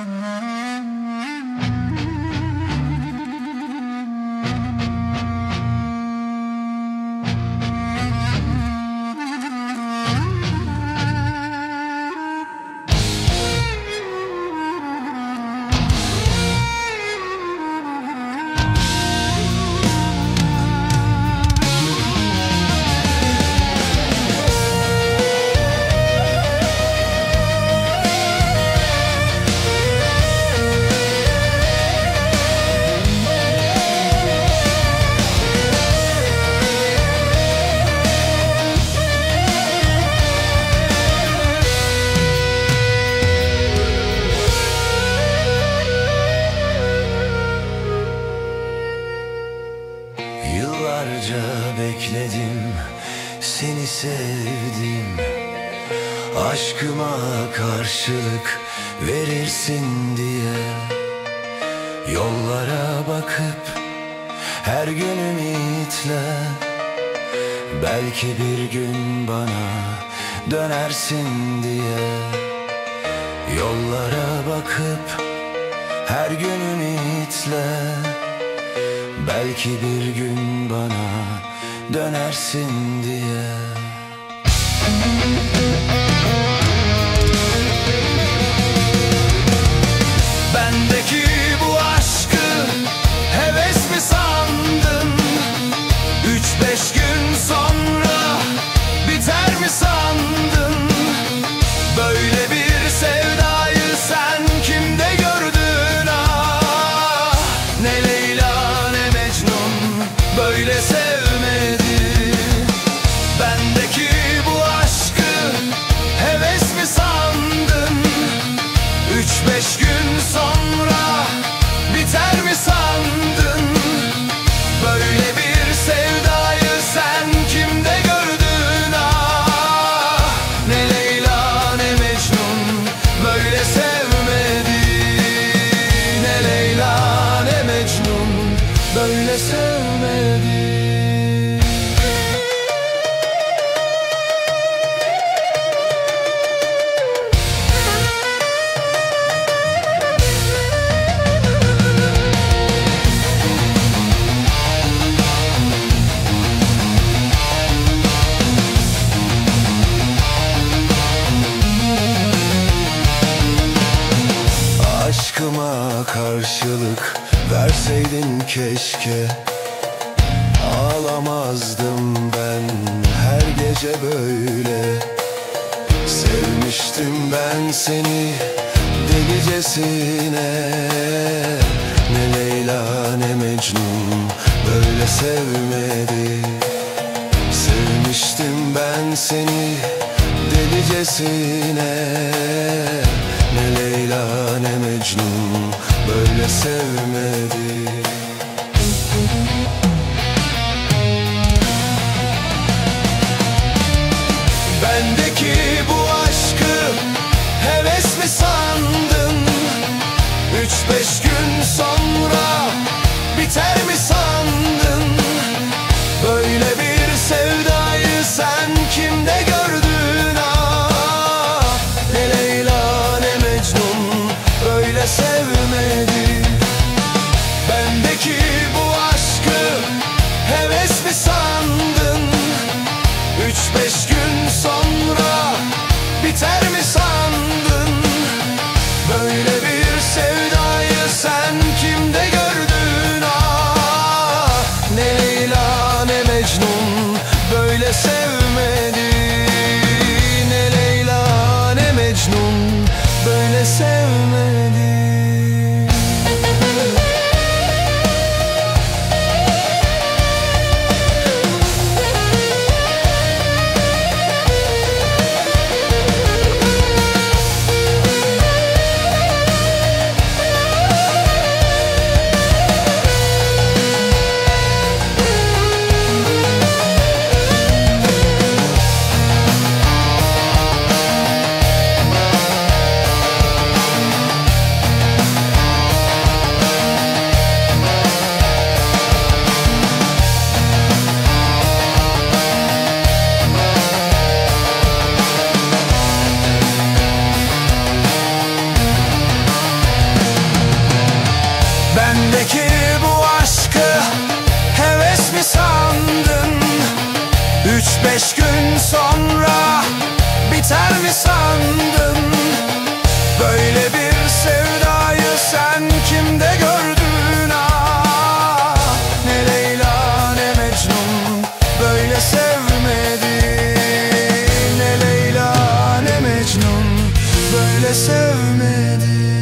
Mm-hmm. Yıllarca bekledim Seni sevdim. Aşkıma karşılık verirsin diye. Yollara bakıp her gün ümitle Belki bir gün bana dönersin diye. Yollara bakıp her gün ümitle Belki bir gün bana dönersin diye verseydin keşke. Ağlamazdım ben her gece böyle. Sevmiştim ben seni delicesine. Ne Leyla ne Mecnun böyle sevmedi. Sevmiştim ben seni delicesine. Ne Leyla ne Mecnun böyle sevmedi Bendeki bu aşkı heves mi sandın? Üç beş gün sonra biter mi biter mi sandın? Böyle bir sevdayı sen kimde gördün ah? Ne Leyla ne Mecnun böyle sevmedi Ne Leyla ne Mecnun böyle sevmedi biter mi sandın? Böyle bir sevdayı sen kimde gördün? Ah Ne Leyla ne Mecnun böyle sevmedi Ne Leyla ne Mecnun böyle sevmedi